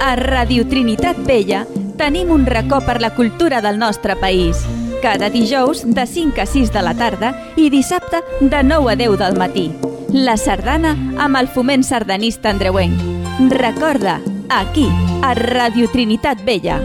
A Radio Trinitat Vella tenim un racó per la cultura del nostre país. Cada dijous de 5 a 6 de la tarda i dissabte de 9 a 10 del matí. La sardana amb el foment sardanista andreuenc. Recorda, aquí, a Radio Trinitat Vella.